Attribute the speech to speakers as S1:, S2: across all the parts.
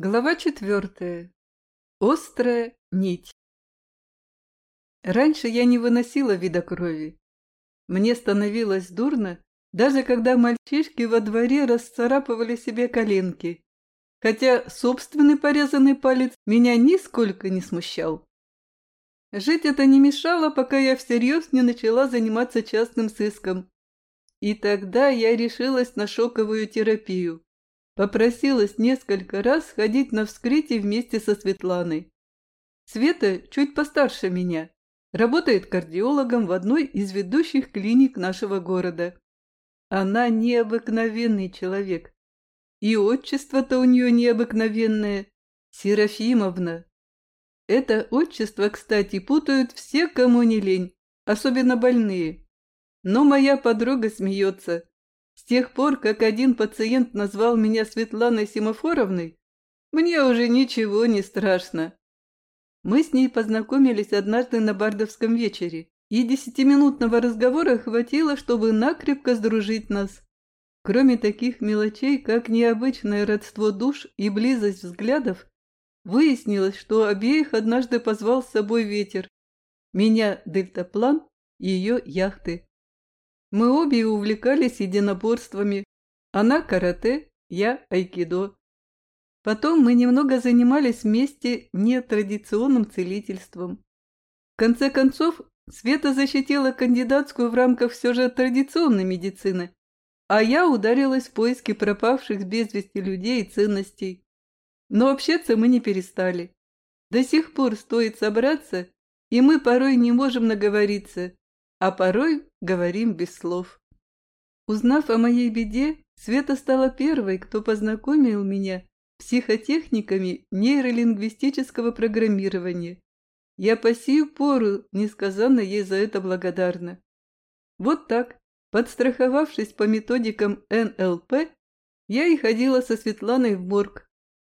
S1: Глава четвертая. Острая нить. Раньше я не выносила вида крови. Мне становилось дурно, даже когда мальчишки во дворе расцарапывали себе коленки, хотя собственный порезанный палец меня нисколько не смущал. Жить это не мешало, пока я всерьез не начала заниматься частным сыском. И тогда я решилась на шоковую терапию. Попросилась несколько раз ходить на вскрытие вместе со Светланой. Света чуть постарше меня, работает кардиологом в одной из ведущих клиник нашего города. Она необыкновенный человек. И отчество-то у нее необыкновенное – Серафимовна. Это отчество, кстати, путают все, кому не лень, особенно больные. Но моя подруга смеется. С тех пор, как один пациент назвал меня Светланой Симофоровной, мне уже ничего не страшно. Мы с ней познакомились однажды на бардовском вечере, и десятиминутного разговора хватило, чтобы накрепко сдружить нас. Кроме таких мелочей, как необычное родство душ и близость взглядов, выяснилось, что обеих однажды позвал с собой ветер. Меня – дельтаплан, ее – яхты. Мы обе увлекались единоборствами. Она карате, я айкидо. Потом мы немного занимались вместе нетрадиционным целительством. В конце концов, Света защитила кандидатскую в рамках все же традиционной медицины, а я ударилась в поиски пропавших без вести людей и ценностей. Но общаться мы не перестали. До сих пор стоит собраться, и мы порой не можем наговориться, а порой говорим без слов. Узнав о моей беде, Света стала первой, кто познакомил меня психотехниками нейролингвистического программирования. Я по сию пору несказанно ей за это благодарна. Вот так, подстраховавшись по методикам НЛП, я и ходила со Светланой в морг.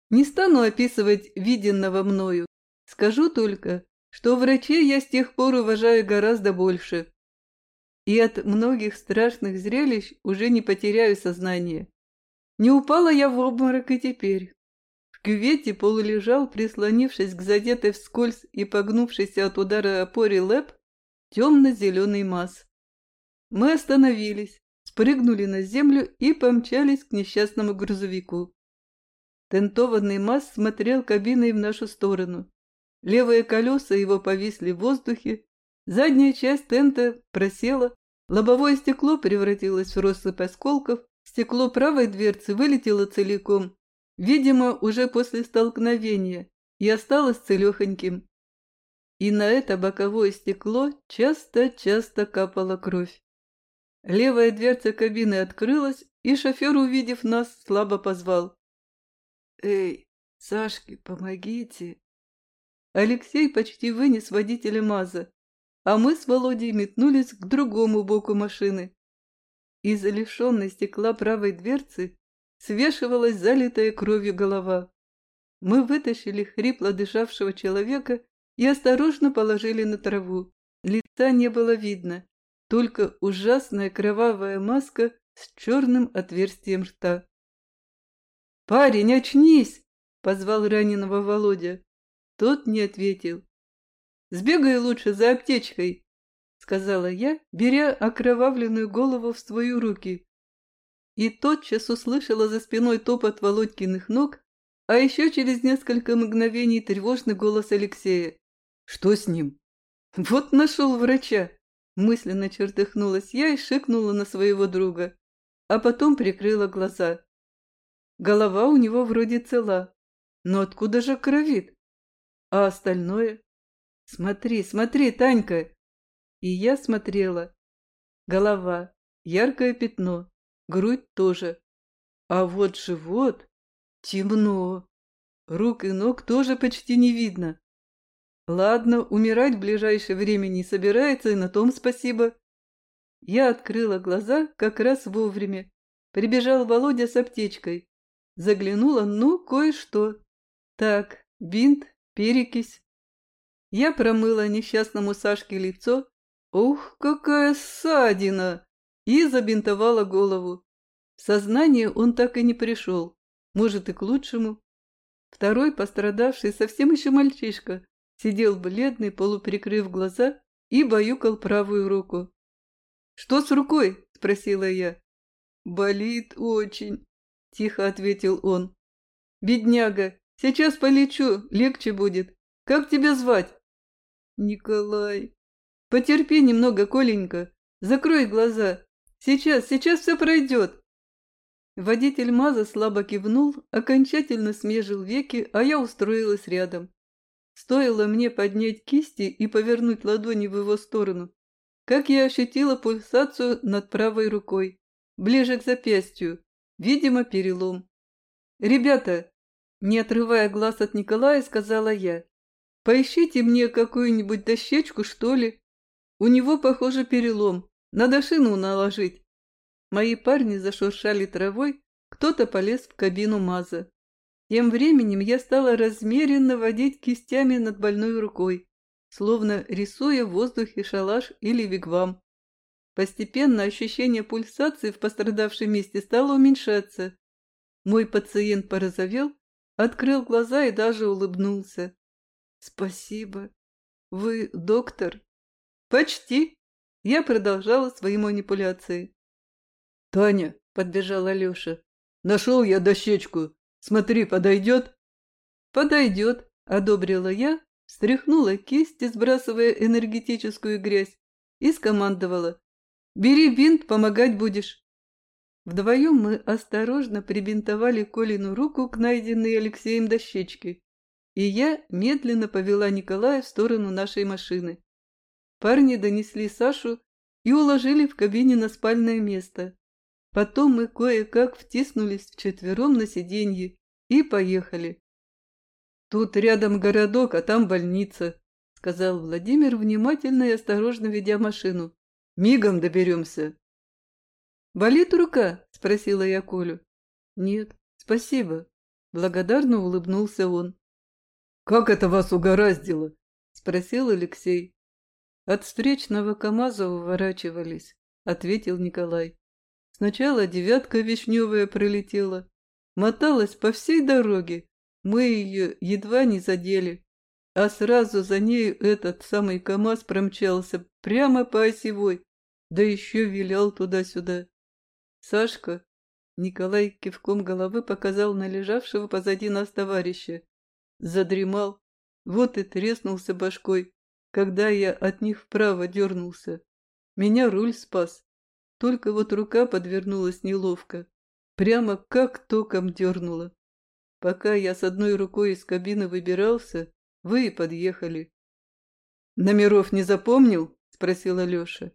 S1: Не стану описывать виденного мною, скажу только, что врачей я с тех пор уважаю гораздо больше и от многих страшных зрелищ уже не потеряю сознание. Не упала я в обморок и теперь. В кювете полулежал, прислонившись к задетой вскользь и погнувшейся от удара опоре лэп, темно-зеленый масс. Мы остановились, спрыгнули на землю и помчались к несчастному грузовику. Тентованный масс смотрел кабиной в нашу сторону. Левые колеса его повисли в воздухе, Задняя часть тента просела, лобовое стекло превратилось в россыпь осколков, стекло правой дверцы вылетело целиком, видимо, уже после столкновения, и осталось целехоньким. И на это боковое стекло часто-часто капала кровь. Левая дверца кабины открылась, и шофер, увидев нас, слабо позвал. «Эй, Сашки, помогите!» Алексей почти вынес водителя МАЗа а мы с Володей метнулись к другому боку машины. Из лишенной стекла правой дверцы свешивалась залитая кровью голова. Мы вытащили хрипло дышавшего человека и осторожно положили на траву. Лица не было видно, только ужасная кровавая маска с черным отверстием рта. «Парень, очнись!» — позвал раненого Володя. Тот не ответил. Сбегай лучше за аптечкой, — сказала я, беря окровавленную голову в свою руки. И тотчас услышала за спиной топот Володькиных ног, а еще через несколько мгновений тревожный голос Алексея. «Что с ним?» «Вот нашел врача!» Мысленно чертыхнулась я и шикнула на своего друга, а потом прикрыла глаза. Голова у него вроде цела, но откуда же кровит? А остальное? «Смотри, смотри, Танька!» И я смотрела. Голова, яркое пятно, грудь тоже. А вот живот темно. Рук и ног тоже почти не видно. Ладно, умирать в ближайшее время не собирается, и на том спасибо. Я открыла глаза как раз вовремя. Прибежал Володя с аптечкой. Заглянула, ну, кое-что. Так, бинт, перекись. Я промыла несчастному Сашке лицо. Ух, какая ссадина! И забинтовала голову. В сознание он так и не пришел. Может, и к лучшему. Второй, пострадавший, совсем еще мальчишка, сидел бледный, полуприкрыв глаза и баюкал правую руку. «Что с рукой?» – спросила я. «Болит очень», – тихо ответил он. «Бедняга, сейчас полечу, легче будет. Как тебя звать?» «Николай». «Потерпи немного, Коленька. Закрой глаза. Сейчас, сейчас все пройдет». Водитель МАЗа слабо кивнул, окончательно смежил веки, а я устроилась рядом. Стоило мне поднять кисти и повернуть ладони в его сторону, как я ощутила пульсацию над правой рукой, ближе к запястью, видимо, перелом. «Ребята!» – не отрывая глаз от Николая, сказала я. «Поищите мне какую-нибудь дощечку, что ли? У него, похоже, перелом. Надо шину наложить». Мои парни зашуршали травой, кто-то полез в кабину МАЗа. Тем временем я стала размеренно водить кистями над больной рукой, словно рисуя в воздухе шалаш или вигвам. Постепенно ощущение пульсации в пострадавшем месте стало уменьшаться. Мой пациент порозовел, открыл глаза и даже улыбнулся. «Спасибо. Вы доктор?» «Почти». Я продолжала свои манипуляции. «Таня», — подбежал Алеша, — «нашел я дощечку. Смотри, подойдет?» «Подойдет», — одобрила я, встряхнула кисть, сбрасывая энергетическую грязь, и скомандовала. «Бери бинт, помогать будешь». Вдвоем мы осторожно прибинтовали Колину руку к найденной Алексеем дощечке, и я медленно повела Николая в сторону нашей машины. Парни донесли Сашу и уложили в кабине на спальное место. Потом мы кое-как втиснулись вчетвером на сиденье и поехали. «Тут рядом городок, а там больница», — сказал Владимир, внимательно и осторожно ведя машину. «Мигом доберемся». «Болит рука?» — спросила я Колю. «Нет, спасибо», — благодарно улыбнулся он. «Как это вас угораздило?» — спросил Алексей. «От встречного КамАЗа уворачивались», — ответил Николай. Сначала девятка вишневая пролетела, моталась по всей дороге. Мы ее едва не задели, а сразу за нею этот самый КамАЗ промчался прямо по осевой, да еще вилял туда-сюда. Сашка, Николай кивком головы показал на лежавшего позади нас товарища, задремал, вот и треснулся башкой, когда я от них вправо дернулся. Меня руль спас. Только вот рука подвернулась неловко, прямо как током дернула. Пока я с одной рукой из кабины выбирался, вы и подъехали. «Номеров не запомнил?» — спросила Леша.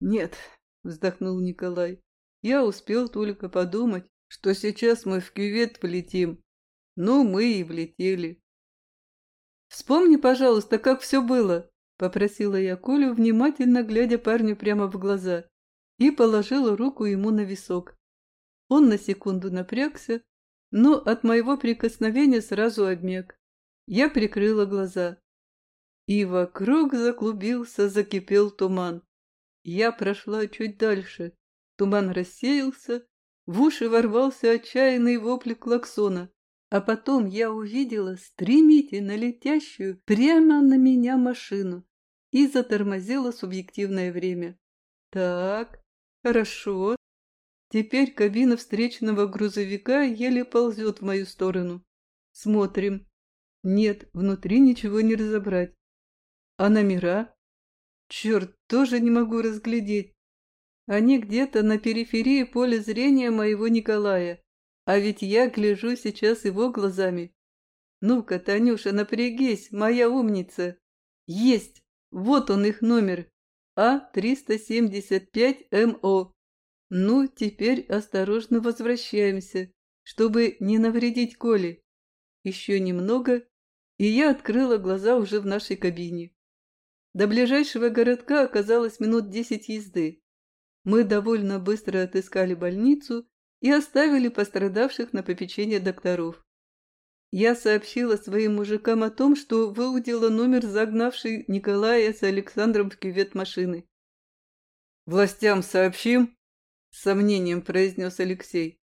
S1: «Нет», — вздохнул Николай. «Я успел только подумать, что сейчас мы в кювет полетим. Ну, мы и влетели». «Вспомни, пожалуйста, как все было», — попросила я Колю, внимательно глядя парню прямо в глаза и положила руку ему на висок. Он на секунду напрягся, но от моего прикосновения сразу обмяк. Я прикрыла глаза. И вокруг заклубился, закипел туман. Я прошла чуть дальше. Туман рассеялся, в уши ворвался отчаянный вопль клаксона. А потом я увидела стремительно летящую прямо на меня машину и затормозила субъективное время. Так, Хорошо. Теперь кабина встречного грузовика еле ползет в мою сторону. Смотрим. Нет, внутри ничего не разобрать. А номера? Черт, тоже не могу разглядеть. Они где-то на периферии поля зрения моего Николая. А ведь я гляжу сейчас его глазами. Ну-ка, Танюша, напрягись, моя умница. Есть! Вот он их номер. А-375МО. Ну, теперь осторожно возвращаемся, чтобы не навредить Коле. Еще немного, и я открыла глаза уже в нашей кабине. До ближайшего городка оказалось минут десять езды. Мы довольно быстро отыскали больницу и оставили пострадавших на попечение докторов. Я сообщила своим мужикам о том, что выудила номер загнавшей Николая с Александром в кювет машины. «Властям сообщим?» – с сомнением произнес Алексей.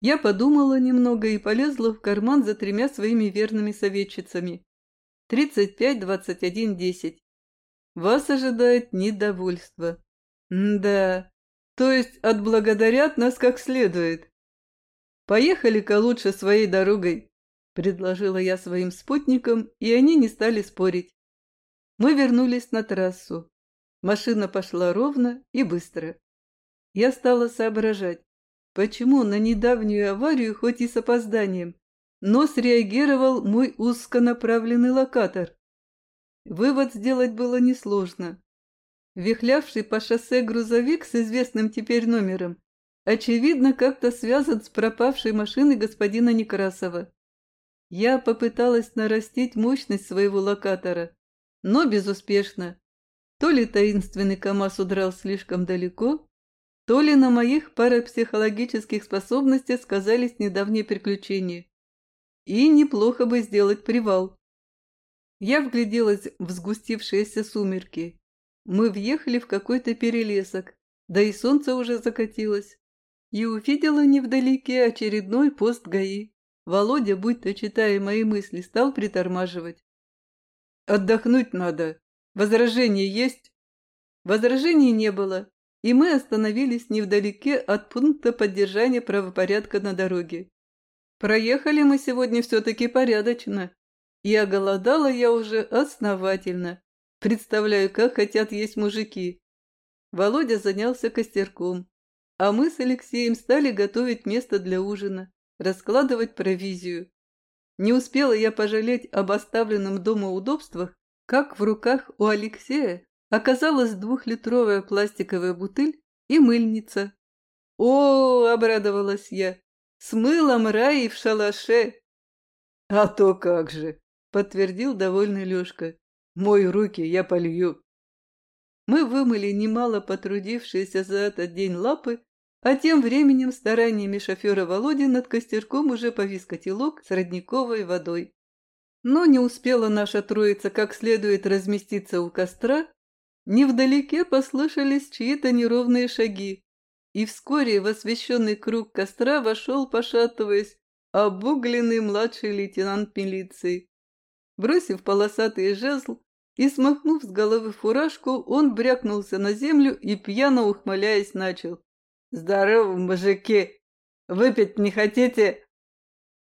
S1: Я подумала немного и полезла в карман за тремя своими верными советчицами. Тридцать пять, двадцать один, десять. Вас ожидает недовольство. М да, то есть отблагодарят нас как следует. Поехали-ка лучше своей дорогой, предложила я своим спутникам, и они не стали спорить. Мы вернулись на трассу. Машина пошла ровно и быстро. Я стала соображать, почему на недавнюю аварию, хоть и с опозданием, но среагировал мой узконаправленный локатор. Вывод сделать было несложно. Вихлявший по шоссе грузовик с известным теперь номером, очевидно, как-то связан с пропавшей машиной господина Некрасова. Я попыталась нарастить мощность своего локатора, но безуспешно. То ли таинственный КамАЗ удрал слишком далеко, то ли на моих парапсихологических способностях сказались недавние приключения. И неплохо бы сделать привал. Я вгляделась в сгустившиеся сумерки. Мы въехали в какой-то перелесок, да и солнце уже закатилось. И увидела невдалеке очередной пост ГАИ. Володя, будто читая мои мысли, стал притормаживать. «Отдохнуть надо. Возражения есть?» Возражений не было, и мы остановились невдалеке от пункта поддержания правопорядка на дороге. Проехали мы сегодня все-таки порядочно, и оголодала я уже основательно. Представляю, как хотят есть мужики. Володя занялся костерком, а мы с Алексеем стали готовить место для ужина, раскладывать провизию. Не успела я пожалеть об оставленном дома удобствах, как в руках у Алексея оказалась двухлитровая пластиковая бутыль и мыльница. «О!» — обрадовалась я. «С мылом рай в шалаше!» «А то как же!» — подтвердил довольный Лёшка. «Мой руки я полью!» Мы вымыли немало потрудившиеся за этот день лапы, а тем временем стараниями шофера Володи над костерком уже повис котелок с родниковой водой. Но не успела наша троица как следует разместиться у костра, Невдалеке послышались чьи-то неровные шаги, и вскоре в освещенный круг костра вошел, пошатываясь, обугленный младший лейтенант милиции. Бросив полосатый жезл и смахнув с головы фуражку, он брякнулся на землю и, пьяно ухмыляясь, начал. «Здорово, мужики! Выпить не хотите?»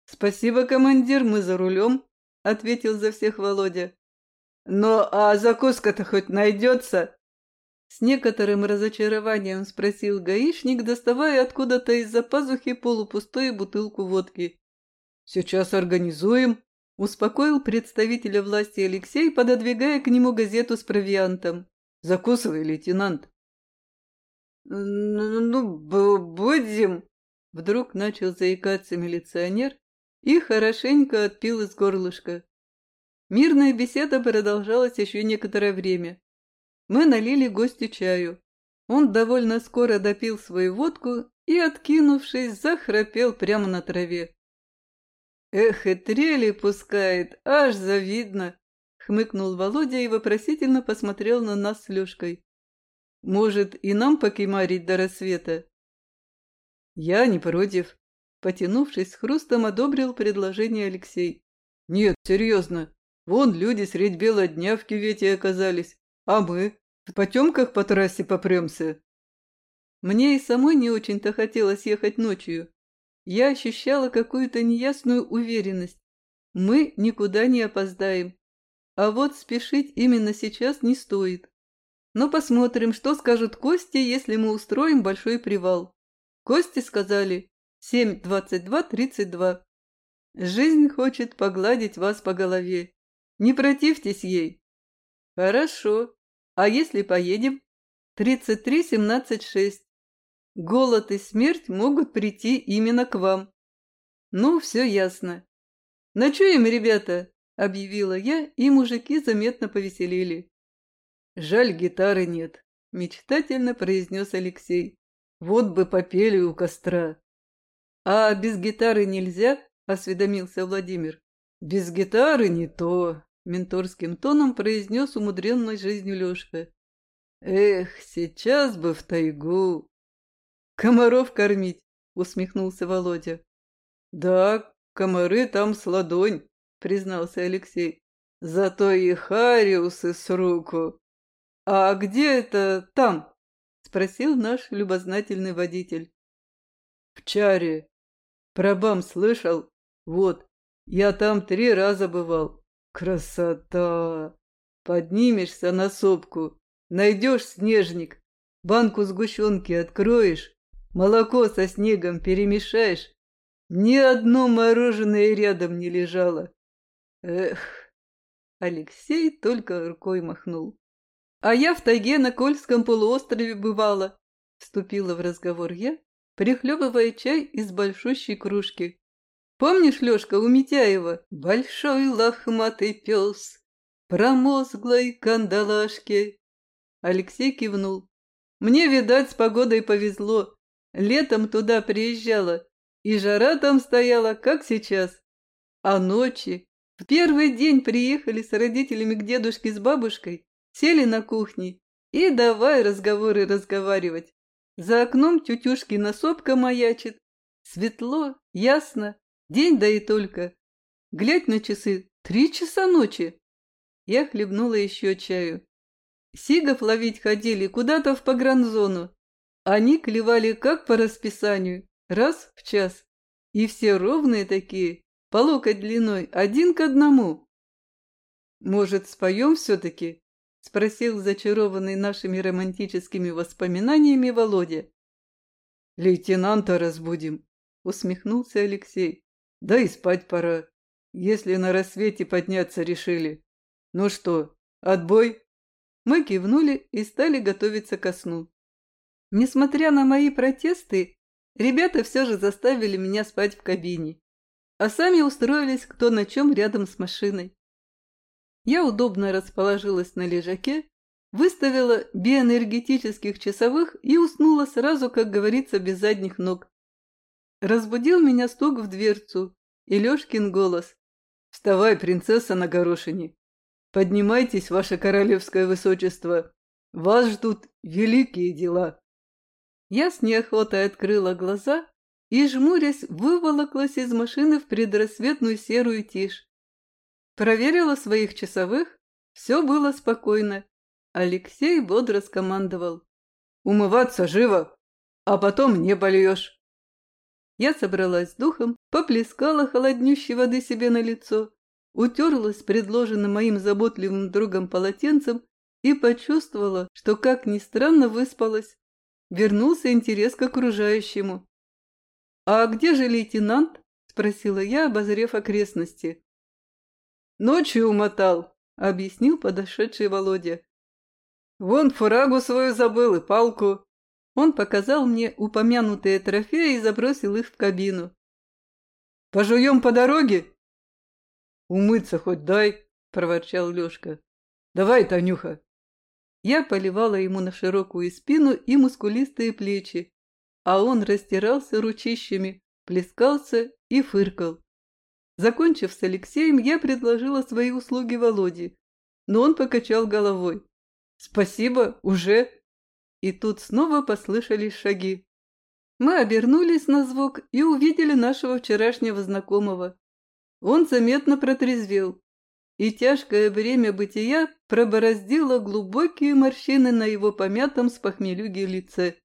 S1: «Спасибо, командир, мы за рулем», — ответил за всех Володя. «Ну, а закуска-то хоть найдется?» С некоторым разочарованием спросил гаишник, доставая откуда-то из-за пазухи полупустую бутылку водки. «Сейчас организуем», — успокоил представителя власти Алексей, пододвигая к нему газету с провиантом. «Закусывай, лейтенант». «Ну, будем», — вдруг начал заикаться милиционер и хорошенько отпил из горлышка. Мирная беседа продолжалась еще некоторое время. Мы налили гостю чаю. Он довольно скоро допил свою водку и, откинувшись, захрапел прямо на траве. «Эх, и трели пускает, аж завидно!» — хмыкнул Володя и вопросительно посмотрел на нас с Лешкой. «Может, и нам покемарить до рассвета?» «Я не против», — потянувшись с хрустом, одобрил предложение Алексей. «Нет, серьезно, Вон люди средь бела дня в кювете оказались, а мы в потемках по трассе попремся. Мне и самой не очень-то хотелось ехать ночью. Я ощущала какую-то неясную уверенность. Мы никуда не опоздаем. А вот спешить именно сейчас не стоит. Но посмотрим, что скажут Кости, если мы устроим большой привал. Кости сказали 7.22.32. Жизнь хочет погладить вас по голове. Не противьтесь ей. Хорошо. А если поедем? 33-17-6. Голод и смерть могут прийти именно к вам. Ну, все ясно. Ночуем, ребята, объявила я, и мужики заметно повеселели. Жаль, гитары нет, мечтательно произнес Алексей. Вот бы попели у костра. А без гитары нельзя? осведомился Владимир. «Без гитары не то», — менторским тоном произнес умудренной жизнью Лешка. «Эх, сейчас бы в тайгу!» «Комаров кормить!» — усмехнулся Володя. «Да, комары там с ладонь», — признался Алексей. «Зато и хариусы с руку. А где это там?» — спросил наш любознательный водитель. «В чаре. Про бам слышал? Вот, я там три раза бывал. Красота! Поднимешься на сопку, найдешь снежник, банку сгущенки откроешь, молоко со снегом перемешаешь. Ни одно мороженое рядом не лежало. Эх, Алексей только рукой махнул. А я в тайге на Кольском полуострове бывала, вступила в разговор я, прихлебывая чай из большущей кружки. Помнишь, Лёшка, у Митяева большой лохматый пес, промозглой кандалашке? Алексей кивнул. Мне, видать, с погодой повезло. Летом туда приезжала, и жара там стояла, как сейчас. А ночи, в первый день приехали с родителями к дедушке с бабушкой, сели на кухне и давай разговоры разговаривать. За окном тютюшкина сопка маячит. Светло, ясно, день да и только. Глядь на часы, три часа ночи. Я хлебнула еще чаю. Сигов ловить ходили куда-то в погранзону. Они клевали как по расписанию, раз в час. И все ровные такие, по локоть длиной, один к одному. Может, споем все-таки? — спросил зачарованный нашими романтическими воспоминаниями Володя. «Лейтенанта разбудим», — усмехнулся Алексей. «Да и спать пора, если на рассвете подняться решили. Ну что, отбой?» Мы кивнули и стали готовиться ко сну. Несмотря на мои протесты, ребята все же заставили меня спать в кабине, а сами устроились кто на чем рядом с машиной. Я удобно расположилась на лежаке, выставила биоэнергетических часовых и уснула сразу, как говорится, без задних ног. Разбудил меня стук в дверцу и Лёшкин голос. «Вставай, принцесса на горошине! Поднимайтесь, ваше королевское высочество! Вас ждут великие дела!» Я с неохотой открыла глаза и, жмурясь, выволоклась из машины в предрассветную серую тишь. Проверила своих часовых, все было спокойно. Алексей бодро скомандовал. «Умываться живо, а потом не польешь». Я собралась с духом, поплескала холоднющей воды себе на лицо, утерлась предложенным моим заботливым другом полотенцем и почувствовала, что, как ни странно, выспалась. Вернулся интерес к окружающему. «А где же лейтенант?» – спросила я, обозрев окрестности. Ночью умотал, — объяснил подошедший Володя. Вон фурагу свою забыл и палку. Он показал мне упомянутые трофеи и забросил их в кабину. «Пожуем по дороге?» «Умыться хоть дай», — проворчал Лешка. «Давай, Танюха». Я поливала ему на широкую спину и мускулистые плечи, а он растирался ручищами, плескался и фыркал. Закончив с Алексеем, я предложила свои услуги Володе, но он покачал головой. «Спасибо, уже!» И тут снова послышались шаги. Мы обернулись на звук и увидели нашего вчерашнего знакомого. Он заметно протрезвел, и тяжкое время бытия пробороздило глубокие морщины на его помятом с похмелюги лице.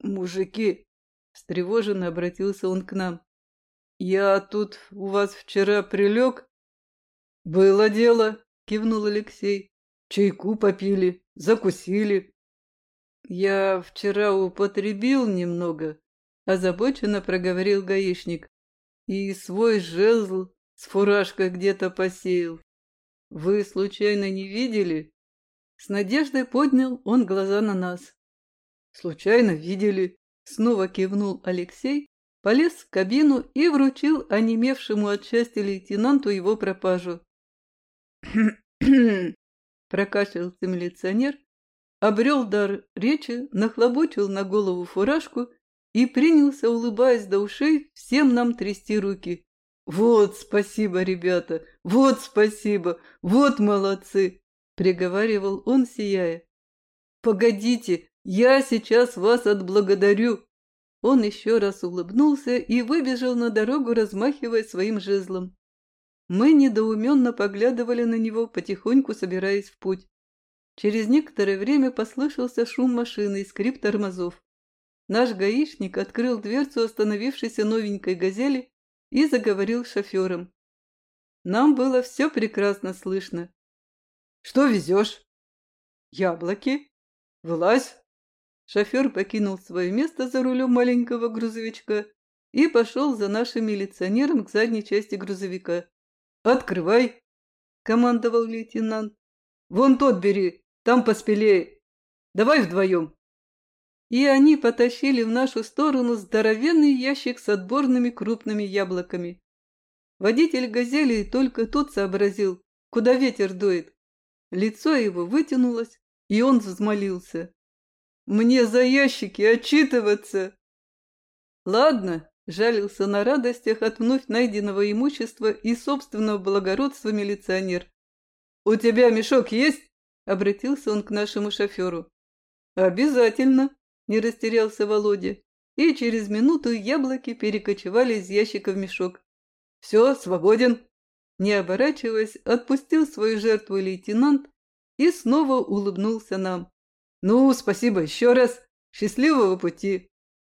S1: «Мужики!» – встревоженно обратился он к нам. «Я тут у вас вчера прилег?» «Было дело», — кивнул Алексей. «Чайку попили, закусили». «Я вчера употребил немного», — озабоченно проговорил гаишник. «И свой жезл с фуражкой где-то посеял. Вы случайно не видели?» С надеждой поднял он глаза на нас. «Случайно видели», — снова кивнул Алексей полез в кабину и вручил онемевшему от счастья лейтенанту его пропажу. прокашлялся милиционер, обрел дар речи, нахлобучил на голову фуражку и принялся, улыбаясь до ушей, всем нам трясти руки. «Вот спасибо, ребята! Вот спасибо! Вот молодцы!» — приговаривал он, сияя. «Погодите, я сейчас вас отблагодарю!» Он еще раз улыбнулся и выбежал на дорогу, размахивая своим жезлом. Мы недоуменно поглядывали на него, потихоньку собираясь в путь. Через некоторое время послышался шум машины и скрип тормозов. Наш гаишник открыл дверцу остановившейся новенькой «Газели» и заговорил шофером. Нам было все прекрасно слышно. «Что везешь?» «Яблоки. Вылазь!» Шофер покинул свое место за рулем маленького грузовичка и пошел за нашим милиционером к задней части грузовика. «Открывай!» — командовал лейтенант. «Вон тот бери, там поспелее. Давай вдвоем!» И они потащили в нашу сторону здоровенный ящик с отборными крупными яблоками. Водитель «Газели» только тут сообразил, куда ветер дует. Лицо его вытянулось, и он взмолился. Мне за ящики отчитываться. Ладно, жалился на радостях от вновь найденного имущества и собственного благородства милиционер. У тебя мешок есть? Обратился он к нашему шоферу. Обязательно, не растерялся Володя. И через минуту яблоки перекочевали из ящика в мешок. Все, свободен. Не оборачиваясь, отпустил свою жертву лейтенант и снова улыбнулся нам. «Ну, спасибо еще раз. Счастливого пути.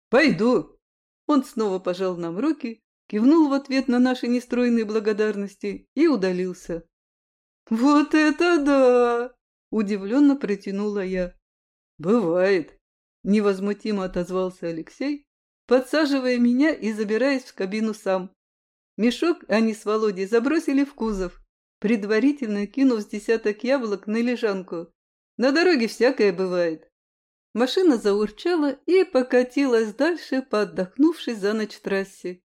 S1: Пойду». Он снова пожал нам руки, кивнул в ответ на наши нестройные благодарности и удалился. «Вот это да!» – удивленно протянула я. «Бывает», – невозмутимо отозвался Алексей, подсаживая меня и забираясь в кабину сам. Мешок они с Володей забросили в кузов, предварительно кинув с десяток яблок на лежанку, на дороге всякое бывает. Машина заурчала и покатилась дальше по за ночь трассе.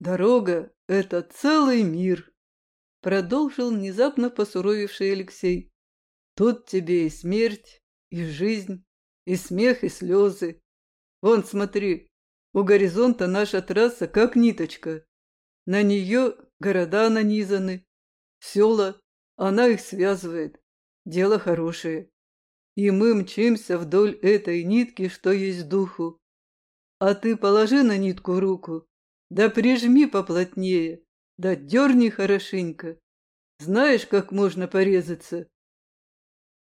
S1: «Дорога — это целый мир», — продолжил внезапно посуровивший Алексей. «Тут тебе и смерть, и жизнь, и смех, и слезы. Вон, смотри, у горизонта наша трасса как ниточка. На нее города нанизаны, села, она их связывает дело хорошее. И мы мчимся вдоль этой нитки, что есть духу. А ты положи на нитку руку, да прижми поплотнее, да дерни хорошенько. Знаешь, как можно порезаться?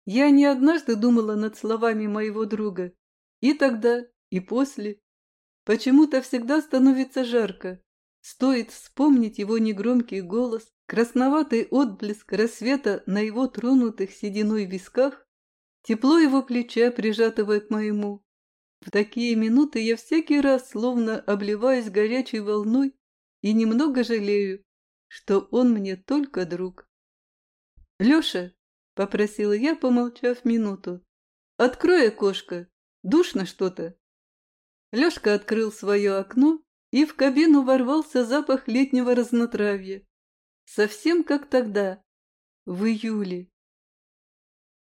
S1: Я не однажды думала над словами моего друга. И тогда, и после. Почему-то всегда становится жарко. Стоит вспомнить его негромкий голос, красноватый отблеск рассвета на его тронутых сединой висках, тепло его плеча, прижатого к моему. В такие минуты я всякий раз словно обливаюсь горячей волной и немного жалею, что он мне только друг. «Леша», — попросила я, помолчав минуту, — «открой окошко, душно что-то». Лешка открыл свое окно и в кабину ворвался запах летнего разнотравья. Совсем как тогда, в июле.